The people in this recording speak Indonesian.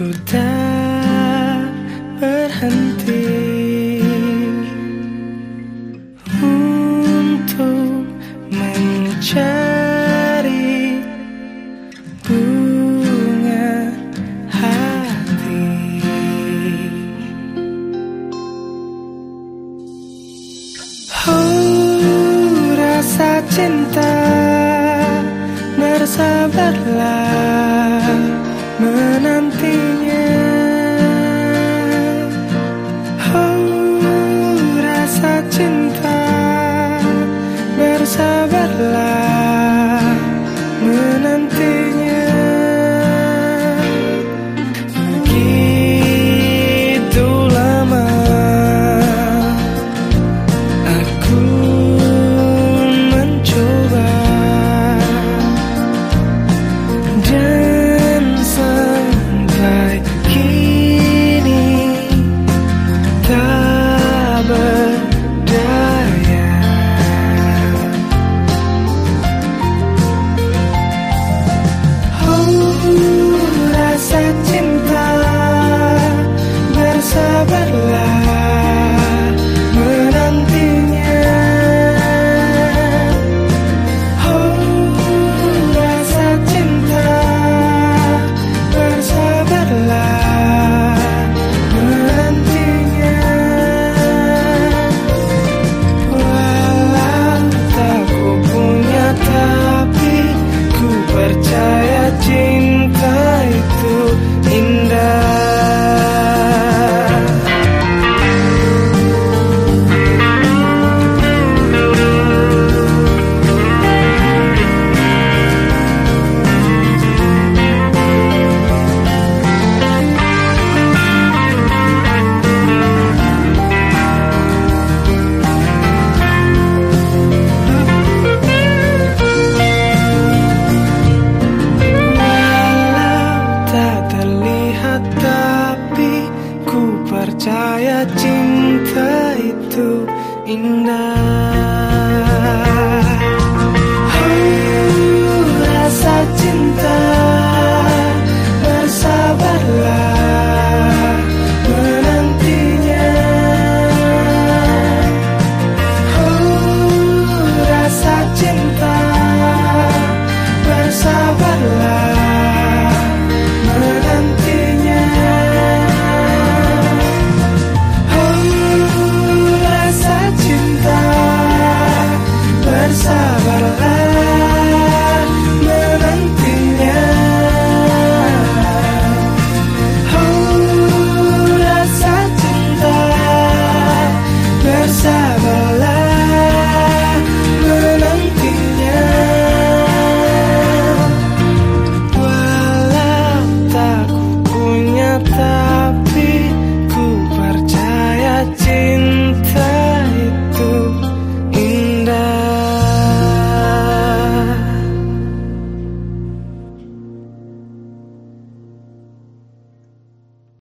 Ku tak berhenti Untuk mencari bunga hati. Oh rasa cinta bersabarlah menantinya indah Oh rasa cinta bersabarlah menantinya Oh rasa cinta bersabarlah